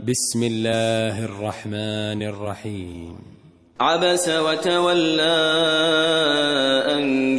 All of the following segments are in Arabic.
بسم الله الرحمن الرحيم. عبس وتولى أن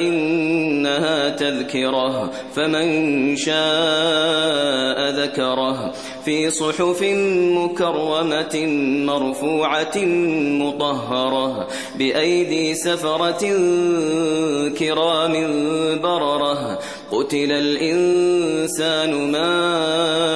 إنها تذكرة فمن شاء ذكره. في صحف مكرمة مرفوعة مطهرة بأيدي سفرة كرام بررة. قتل الإنسان ما